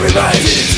your imagination